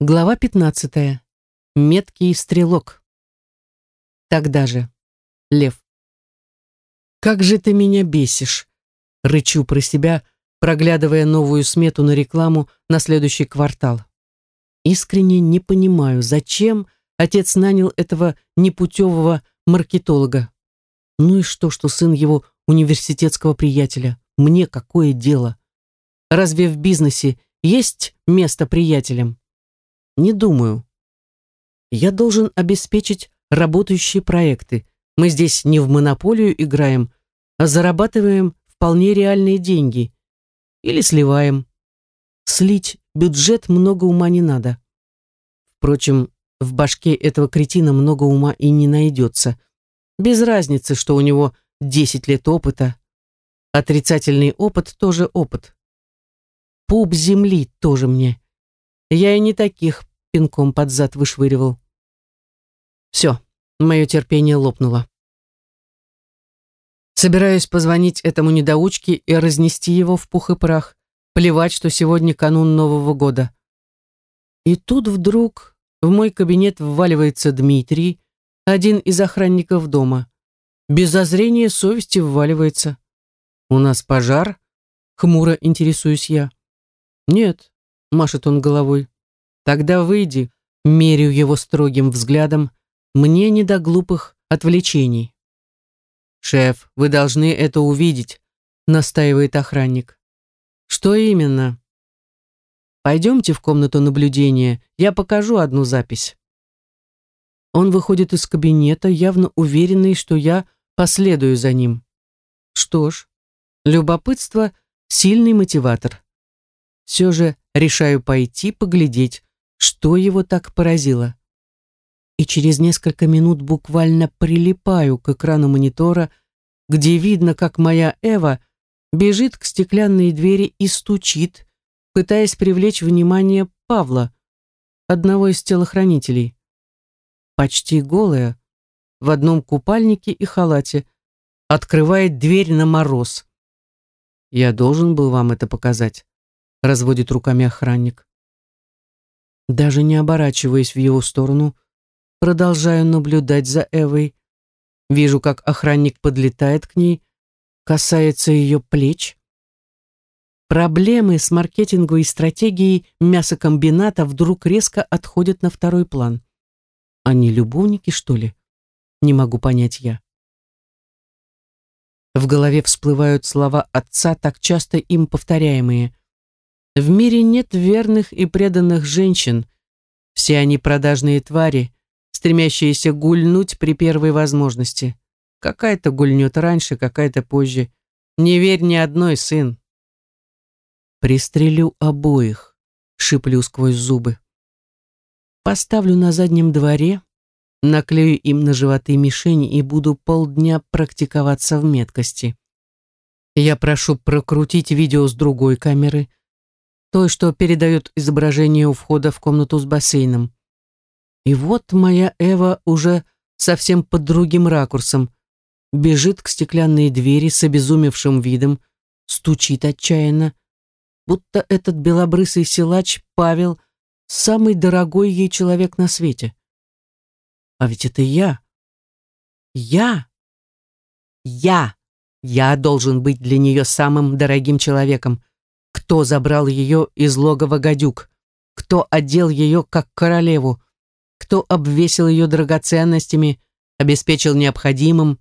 Глава 15. Меткий стрелок. Тогда же. Лев. «Как же ты меня бесишь!» Рычу про себя, проглядывая новую смету на рекламу на следующий квартал. Искренне не понимаю, зачем отец нанял этого непутевого маркетолога. Ну и что, что сын его университетского приятеля? Мне какое дело? Разве в бизнесе есть место приятелям? Не думаю. Я должен обеспечить работающие проекты. Мы здесь не в монополию играем, а зарабатываем вполне реальные деньги. Или сливаем. Слить бюджет много ума не надо. Впрочем, в башке этого кретина много ума и не найдется. Без разницы, что у него 10 лет опыта. Отрицательный опыт тоже опыт. Пуп земли тоже мне. Я и не таких пинком под зад вышвыривал. Все, мое терпение лопнуло. Собираюсь позвонить этому недоучке и разнести его в пух и прах. Плевать, что сегодня канун Нового года. И тут вдруг в мой кабинет вваливается Дмитрий, один из охранников дома. Без зазрения совести вваливается. «У нас пожар?» — хмуро интересуюсь я. «Нет», — машет он головой. «Тогда выйди», — мерю его строгим взглядом. «Мне не до глупых отвлечений». «Шеф, вы должны это увидеть», — настаивает охранник. «Что именно?» «Пойдемте в комнату наблюдения, я покажу одну запись». Он выходит из кабинета, явно уверенный, что я последую за ним. Что ж, любопытство — сильный мотиватор. Все же решаю пойти поглядеть, что его так поразило. И через несколько минут буквально прилипаю к экрану монитора, где видно, как моя Эва бежит к стеклянной двери и стучит, пытаясь привлечь внимание Павла, одного из телохранителей. Почти голая, в одном купальнике и халате, открывает дверь на мороз. «Я должен был вам это показать», — разводит руками охранник. Даже не оборачиваясь в его сторону, продолжаю наблюдать за Эвой. Вижу, как охранник подлетает к ней, касается ее плеч. Проблемы с маркетинговой стратегией мясокомбината вдруг резко отходят на второй план. Они любовники, что ли? Не могу понять я. В голове всплывают слова отца, так часто им повторяемые. В мире нет верных и преданных женщин. Все они продажные твари, стремящиеся гульнуть при первой возможности. Какая-то гульнет раньше, какая-то позже. Не верь ни одной, сын. Пристрелю обоих, шиплю сквозь зубы. Поставлю на заднем дворе, наклею им на животы мишени и буду полдня практиковаться в меткости. Я прошу прокрутить видео с другой камеры – той, что передает изображение у входа в комнату с бассейном. И вот моя Эва уже совсем под другим ракурсом, бежит к стеклянной двери с обезумевшим видом, стучит отчаянно, будто этот белобрысый силач Павел самый дорогой ей человек на свете. А ведь это я. Я. Я. Я должен быть для нее самым дорогим человеком, кто забрал ее из логова гадюк? Кто одел ее как королеву? Кто обвесил ее драгоценностями, обеспечил необходимым,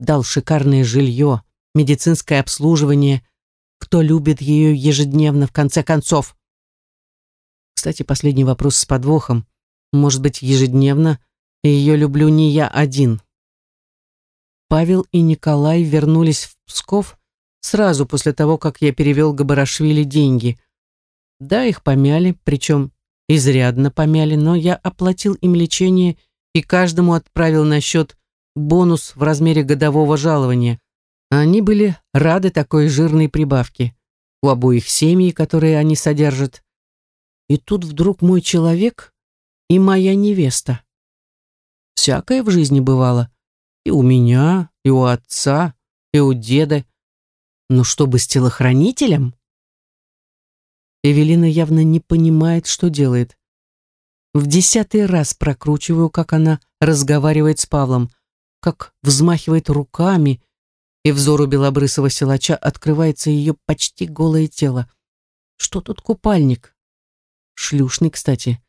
дал шикарное жилье, медицинское обслуживание? Кто любит ее ежедневно, в конце концов? Кстати, последний вопрос с подвохом. Может быть, ежедневно, ее люблю не я один. Павел и Николай вернулись в Псков сразу после того, как я перевел Габарашвили деньги. Да, их помяли, причем изрядно помяли, но я оплатил им лечение и каждому отправил на счет бонус в размере годового жалования. Они были рады такой жирной прибавке. У обоих семьи, которые они содержат. И тут вдруг мой человек и моя невеста. Всякое в жизни бывало. И у меня, и у отца, и у деда, но чтобы с телохранителем? Эвелина явно не понимает, что делает. В десятый раз прокручиваю, как она разговаривает с Павлом, как взмахивает руками, и взору белобрысого силача открывается ее почти голое тело. Что тут купальник? Шлюшный, кстати.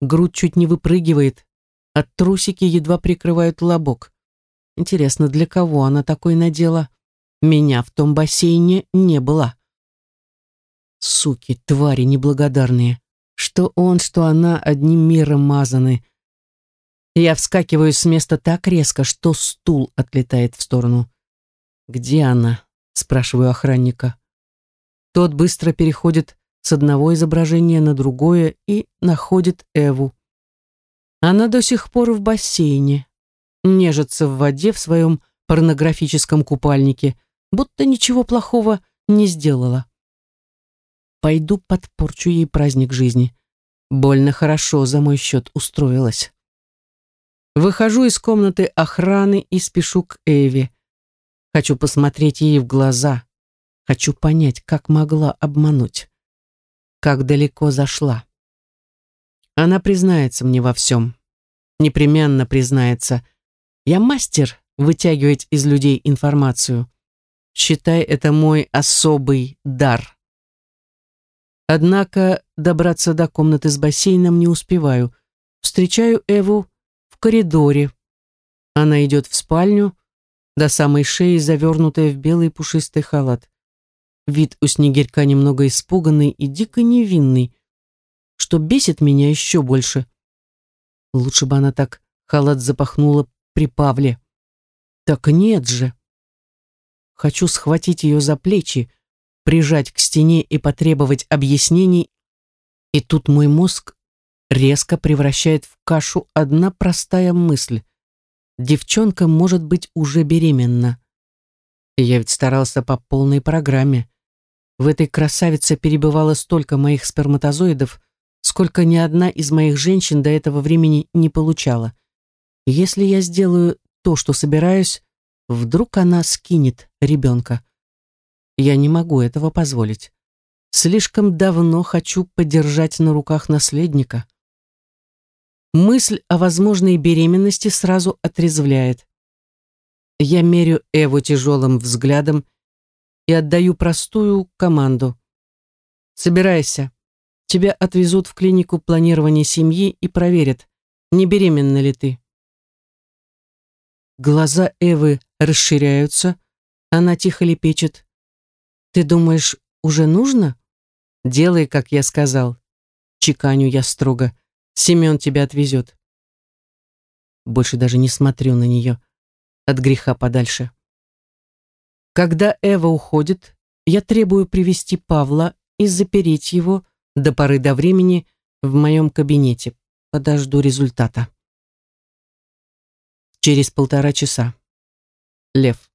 Грудь чуть не выпрыгивает, а трусики едва прикрывают лобок. Интересно, для кого она такой надела? Меня в том бассейне не было. Суки, твари неблагодарные. Что он, что она одним миром мазаны. Я вскакиваю с места так резко, что стул отлетает в сторону. «Где она?» — спрашиваю охранника. Тот быстро переходит с одного изображения на другое и находит Эву. Она до сих пор в бассейне, нежится в воде в своем порнографическом купальнике, будто ничего плохого не сделала. Пойду подпорчу ей праздник жизни. Больно хорошо за мой счет устроилась. Выхожу из комнаты охраны и спешу к Эве. Хочу посмотреть ей в глаза. Хочу понять, как могла обмануть. Как далеко зашла. Она признается мне во всем. Непременно признается. Я мастер вытягивать из людей информацию. Считай, это мой особый дар. Однако добраться до комнаты с бассейном не успеваю. Встречаю Эву в коридоре. Она идет в спальню, до самой шеи завернутая в белый пушистый халат. Вид у снегирька немного испуганный и дико невинный, что бесит меня еще больше. Лучше бы она так халат запахнула при Павле. Так нет же. Хочу схватить ее за плечи, прижать к стене и потребовать объяснений, и тут мой мозг резко превращает в кашу одна простая мысль девчонка может быть уже беременна. Я ведь старался по полной программе. В этой красавице перебывало столько моих сперматозоидов, сколько ни одна из моих женщин до этого времени не получала. Если я сделаю то, что собираюсь, вдруг она скинет ребенка. Я не могу этого позволить. Слишком давно хочу подержать на руках наследника. Мысль о возможной беременности сразу отрезвляет. Я мерю Эву тяжелым взглядом и отдаю простую команду. «Собирайся. Тебя отвезут в клинику планирования семьи и проверят, не беременна ли ты». Глаза Эвы расширяются, она тихо лепечет. «Ты думаешь, уже нужно? Делай, как я сказал». Чеканю я строго. Семен тебя отвезет. Больше даже не смотрю на нее. От греха подальше. Когда Эва уходит, я требую привести Павла и запереть его до поры до времени в моем кабинете. Подожду результата. Через полтора часа. Лев.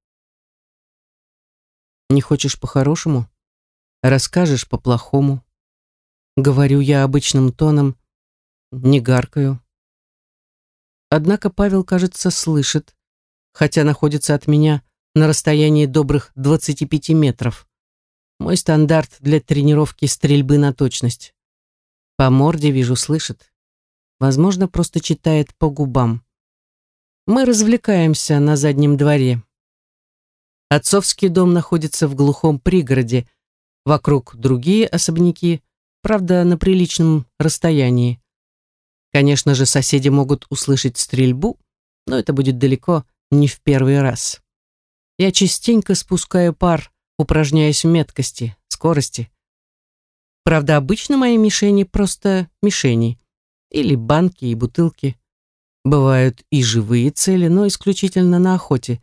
Не хочешь по-хорошему? Расскажешь по-плохому. Говорю я обычным тоном, не гаркаю. Однако Павел, кажется, слышит, хотя находится от меня на расстоянии добрых 25 метров. Мой стандарт для тренировки стрельбы на точность. По морде вижу, слышит. Возможно, просто читает по губам. Мы развлекаемся на заднем дворе. Отцовский дом находится в глухом пригороде. Вокруг другие особняки, правда, на приличном расстоянии. Конечно же, соседи могут услышать стрельбу, но это будет далеко не в первый раз. Я частенько спускаю пар, упражняясь в меткости, скорости. Правда, обычно мои мишени просто мишени. Или банки и бутылки. Бывают и живые цели, но исключительно на охоте.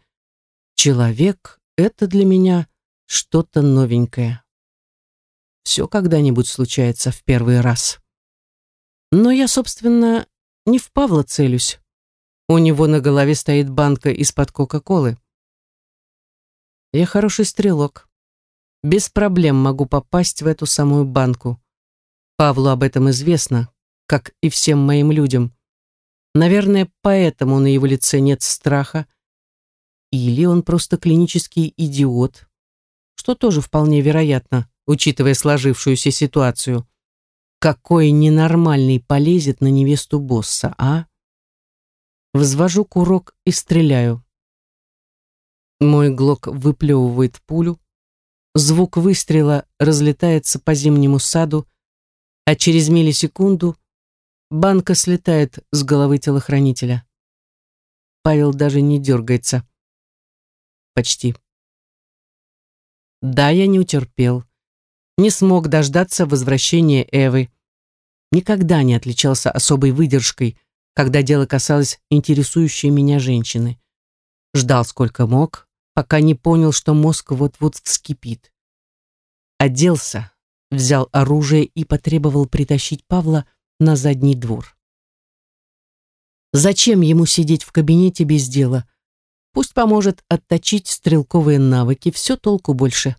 Человек — это для меня что-то новенькое. Все когда-нибудь случается в первый раз. Но я, собственно, не в Павла целюсь. У него на голове стоит банка из-под Кока-Колы. Я хороший стрелок. Без проблем могу попасть в эту самую банку. Павлу об этом известно, как и всем моим людям. Наверное, поэтому на его лице нет страха. Или он просто клинический идиот, что тоже вполне вероятно, учитывая сложившуюся ситуацию. Какой ненормальный полезет на невесту босса, а? Взвожу курок и стреляю. Мой глок выплевывает пулю. Звук выстрела разлетается по зимнему саду, а через миллисекунду банка слетает с головы телохранителя. Павел даже не дергается. Почти. Да, я не утерпел. Не смог дождаться возвращения Эвы никогда не отличался особой выдержкой, когда дело касалось интересующей меня женщины. Ждал сколько мог, пока не понял, что мозг вот-вот вскипит. Оделся, взял оружие и потребовал притащить Павла на задний двор. Зачем ему сидеть в кабинете без дела? Пусть поможет отточить стрелковые навыки, все толку больше.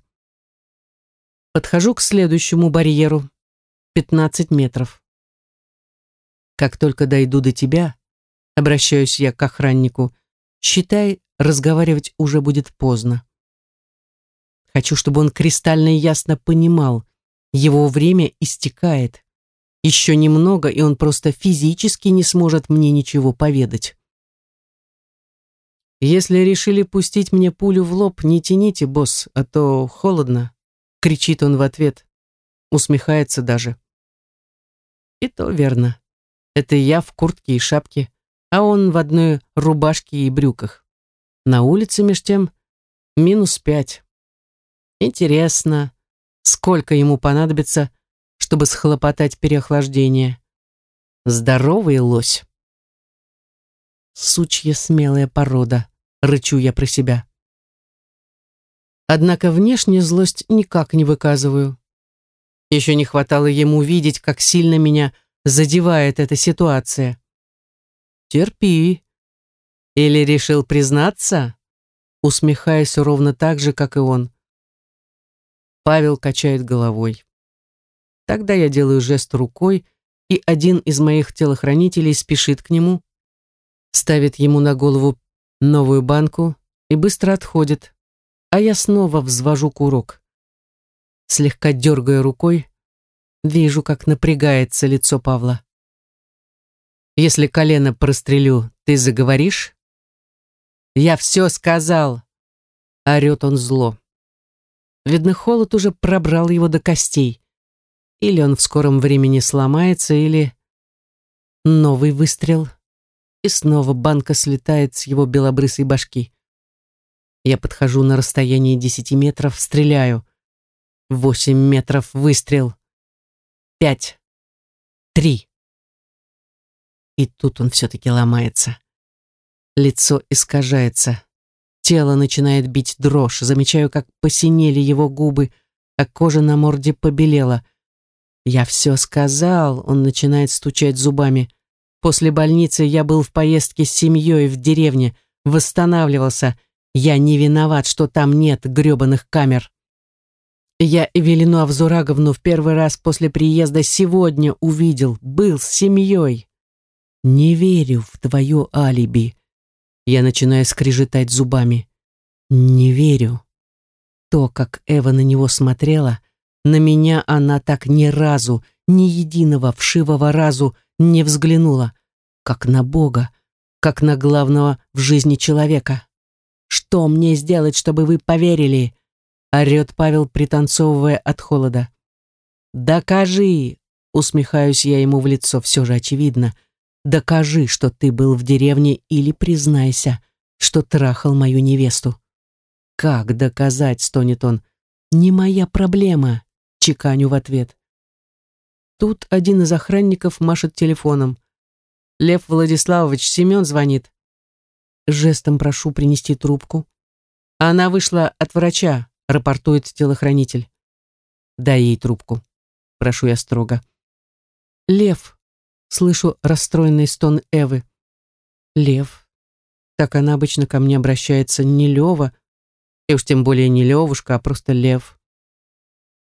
Подхожу к следующему барьеру. 15 метров. Как только дойду до тебя, обращаюсь я к охраннику, считай, разговаривать уже будет поздно. Хочу, чтобы он кристально ясно понимал, его время истекает. Еще немного, и он просто физически не сможет мне ничего поведать. «Если решили пустить мне пулю в лоб, не тяните, босс, а то холодно», — кричит он в ответ. Усмехается даже. И то верно. Это я в куртке и шапке, а он в одной рубашке и брюках. На улице меж тем минус пять. Интересно, сколько ему понадобится, чтобы схлопотать переохлаждение. Здоровый лось. Сучья смелая порода, рычу я про себя. Однако внешне злость никак не выказываю. Еще не хватало ему видеть, как сильно меня задевает эта ситуация. Терпи. Или решил признаться? Усмехаясь ровно так же, как и он. Павел качает головой. Тогда я делаю жест рукой, и один из моих телохранителей спешит к нему, ставит ему на голову новую банку и быстро отходит, а я снова взвожу курок слегка дергая рукой, вижу, как напрягается лицо Павла. «Если колено прострелю, ты заговоришь?» «Я все сказал!» — орет он зло. Видно, холод уже пробрал его до костей. Или он в скором времени сломается, или... Новый выстрел, и снова банка слетает с его белобрысой башки. Я подхожу на расстояние десяти метров, стреляю. Восемь метров выстрел. Пять. Три. И тут он все-таки ломается. Лицо искажается. Тело начинает бить дрожь. Замечаю, как посинели его губы, а кожа на морде побелела. «Я все сказал», — он начинает стучать зубами. «После больницы я был в поездке с семьей в деревне, восстанавливался. Я не виноват, что там нет грёбаных камер». Я Эвелину Авзураговну в первый раз после приезда сегодня увидел, был с семьей. Не верю в твое алиби. Я начинаю скрежетать зубами. Не верю. То, как Эва на него смотрела, на меня она так ни разу, ни единого вшивого разу не взглянула, как на Бога, как на главного в жизни человека. Что мне сделать, чтобы вы поверили? орет Павел, пританцовывая от холода. «Докажи!» — усмехаюсь я ему в лицо, все же очевидно. «Докажи, что ты был в деревне, или признайся, что трахал мою невесту». «Как доказать?» — стонет он. «Не моя проблема», — чеканю в ответ. Тут один из охранников машет телефоном. «Лев Владиславович, Семен звонит». Жестом прошу принести трубку. Она вышла от врача, рапортует телохранитель. Дай ей трубку. Прошу я строго. Лев. Слышу расстроенный стон Эвы. Лев. Так она обычно ко мне обращается не Лева, и уж тем более не Левушка, а просто Лев.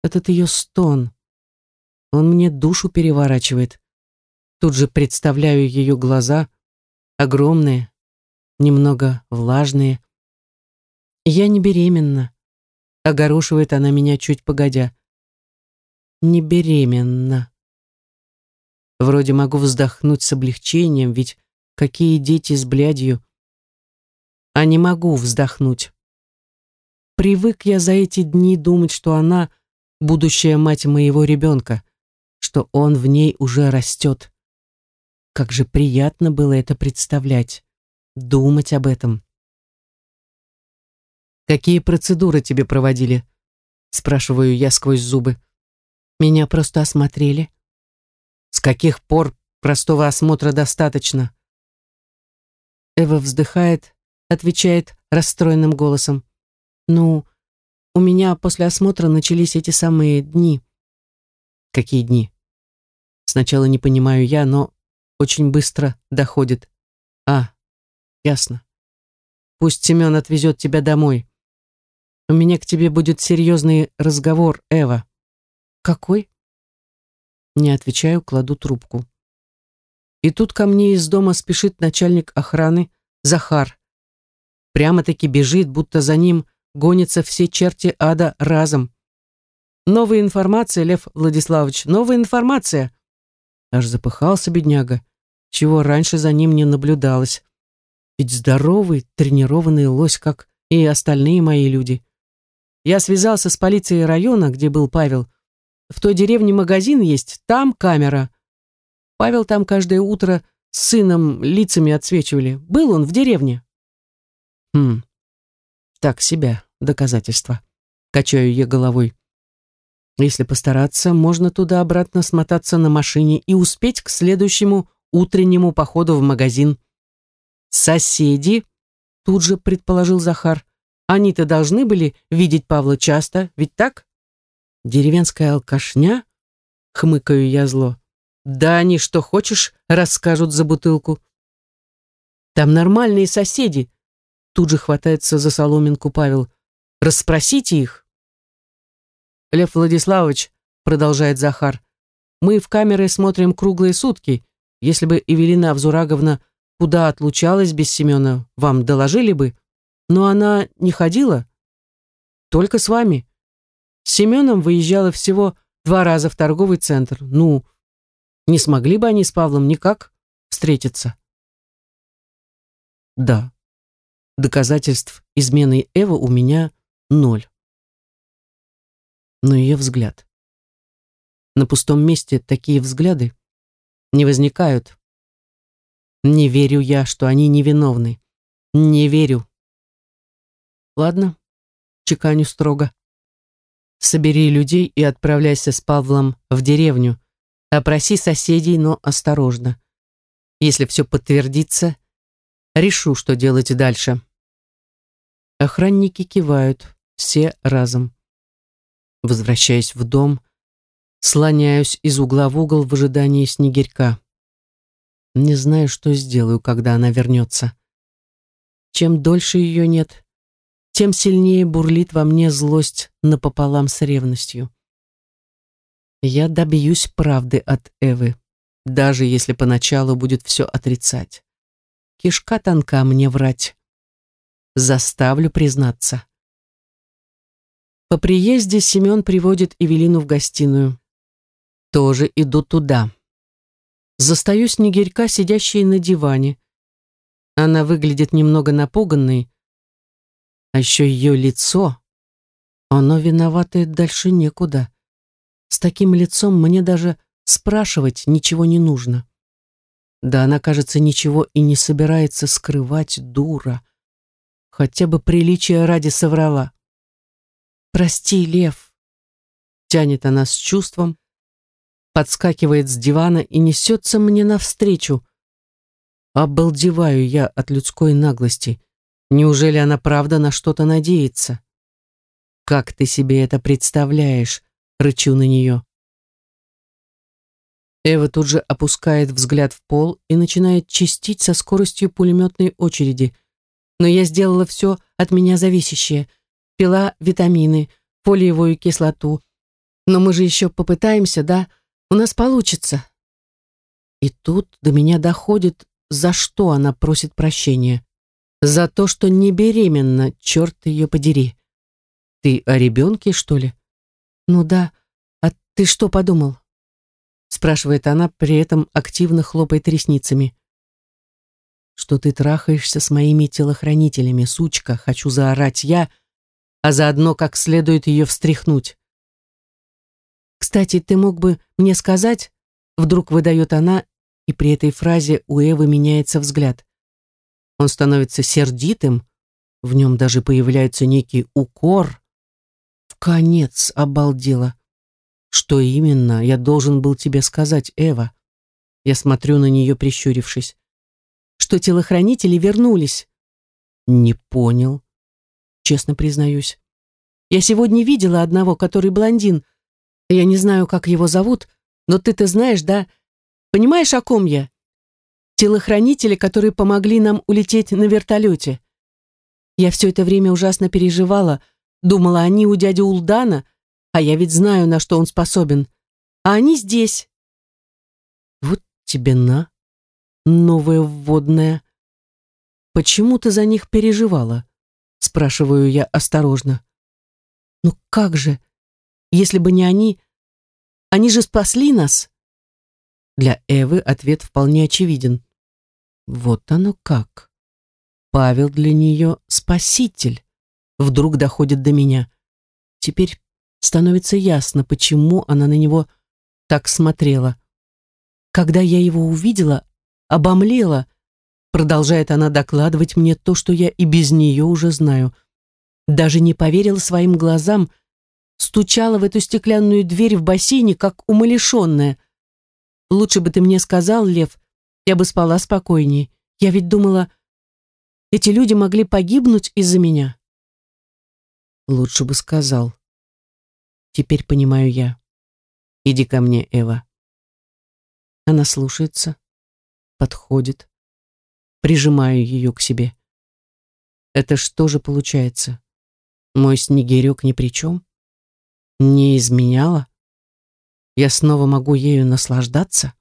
Этот ее стон. Он мне душу переворачивает. Тут же представляю ее глаза, огромные, немного влажные. Я не беременна. Огорошивает она меня чуть погодя. Не беременна. Вроде могу вздохнуть с облегчением, ведь какие дети с блядью. А не могу вздохнуть. Привык я за эти дни думать, что она — будущая мать моего ребенка, что он в ней уже растет. Как же приятно было это представлять, думать об этом. «Какие процедуры тебе проводили?» спрашиваю я сквозь зубы. Меня просто осмотрели. С каких пор простого осмотра достаточно? Эва вздыхает, отвечает расстроенным голосом. Ну, у меня после осмотра начались эти самые дни. Какие дни? Сначала не понимаю я, но очень быстро доходит. А, ясно. Пусть Семен отвезет тебя домой. У меня к тебе будет серьезный разговор, Эва. Какой? Не отвечаю, кладу трубку. И тут ко мне из дома спешит начальник охраны Захар. Прямо-таки бежит, будто за ним гонятся все черти ада разом. Новая информация, Лев Владиславович, новая информация. Аж запыхался бедняга, чего раньше за ним не наблюдалось. Ведь здоровый, тренированный лось, как и остальные мои люди. Я связался с полицией района, где был Павел. В той деревне магазин есть, там камера. Павел там каждое утро с сыном лицами отсвечивали. Был он в деревне. Хм, так себя, доказательства. Качаю я головой. Если постараться, можно туда-обратно смотаться на машине и успеть к следующему утреннему походу в магазин. Соседи, тут же предположил Захар, они-то должны были видеть Павла часто, ведь так? Деревенская алкашня? Хмыкаю я зло. Да они что хочешь расскажут за бутылку. Там нормальные соседи. Тут же хватается за соломинку Павел. Расспросите их. Лев Владиславович, продолжает Захар, мы в камеры смотрим круглые сутки. Если бы Эвелина Авзураговна куда отлучалась без Семена, вам доложили бы? Но она не ходила? Только с вами. С Семеном выезжала всего два раза в торговый центр. Ну, не смогли бы они с Павлом никак встретиться? Да. Доказательств измены Эвы у меня ноль. Но ее взгляд. На пустом месте такие взгляды не возникают. Не верю я, что они невиновны. Не верю. Ладно, чеканю строго. Собери людей и отправляйся с Павлом в деревню. Опроси соседей, но осторожно. Если все подтвердится, решу, что делать дальше. Охранники кивают, все разом. Возвращаюсь в дом, слоняюсь из угла в угол в ожидании снегирька. Не знаю, что сделаю, когда она вернется. Чем дольше ее нет, тем сильнее бурлит во мне злость напополам с ревностью. Я добьюсь правды от Эвы, даже если поначалу будет все отрицать. Кишка тонка мне врать. Заставлю признаться. По приезде Семен приводит Эвелину в гостиную. Тоже иду туда. Застаю Снегирька, сидящей на диване. Она выглядит немного напуганной, а еще ее лицо. Оно виноватое дальше некуда. С таким лицом мне даже спрашивать ничего не нужно. Да она, кажется, ничего и не собирается скрывать, дура. Хотя бы приличия ради соврала. «Прости, Лев!» Тянет она с чувством, подскакивает с дивана и несется мне навстречу. Обалдеваю я от людской наглости. Неужели она правда на что-то надеется? Как ты себе это представляешь? Рычу на нее. Эва тут же опускает взгляд в пол и начинает чистить со скоростью пулеметной очереди. Но я сделала все от меня зависящее. Пила витамины, фолиевую кислоту. Но мы же еще попытаемся, да? У нас получится. И тут до меня доходит, за что она просит прощения. За то, что не беременна, черт ее подери. Ты о ребенке, что ли? Ну да. А ты что подумал? Спрашивает она, при этом активно хлопает ресницами. Что ты трахаешься с моими телохранителями, сучка, хочу заорать я, а заодно как следует ее встряхнуть. Кстати, ты мог бы мне сказать, вдруг выдает она, и при этой фразе у Эвы меняется взгляд. Он становится сердитым, в нем даже появляется некий укор. В конец обалдела. Что именно я должен был тебе сказать, Эва? Я смотрю на нее, прищурившись. Что телохранители вернулись. Не понял. Честно признаюсь. Я сегодня видела одного, который блондин. Я не знаю, как его зовут, но ты-то знаешь, да? Понимаешь, о ком я? Телохранители, которые помогли нам улететь на вертолете. Я все это время ужасно переживала, думала, они у дяди Улдана, а я ведь знаю, на что он способен. А они здесь. Вот тебе на, новая вводная. Почему ты за них переживала? Спрашиваю я осторожно. Ну как же, если бы не они, они же спасли нас. Для Эвы ответ вполне очевиден. Вот оно как. Павел для нее спаситель. Вдруг доходит до меня. Теперь становится ясно, почему она на него так смотрела. Когда я его увидела, обомлела, продолжает она докладывать мне то, что я и без нее уже знаю. Даже не поверила своим глазам, стучала в эту стеклянную дверь в бассейне, как умалишенная. Лучше бы ты мне сказал, Лев, я бы спала спокойней. Я ведь думала, эти люди могли погибнуть из-за меня. Лучше бы сказал. Теперь понимаю я. Иди ко мне, Эва. Она слушается, подходит. Прижимаю ее к себе. Это что же получается? Мой снегирек ни при чем? Не изменяла? Я снова могу ею наслаждаться?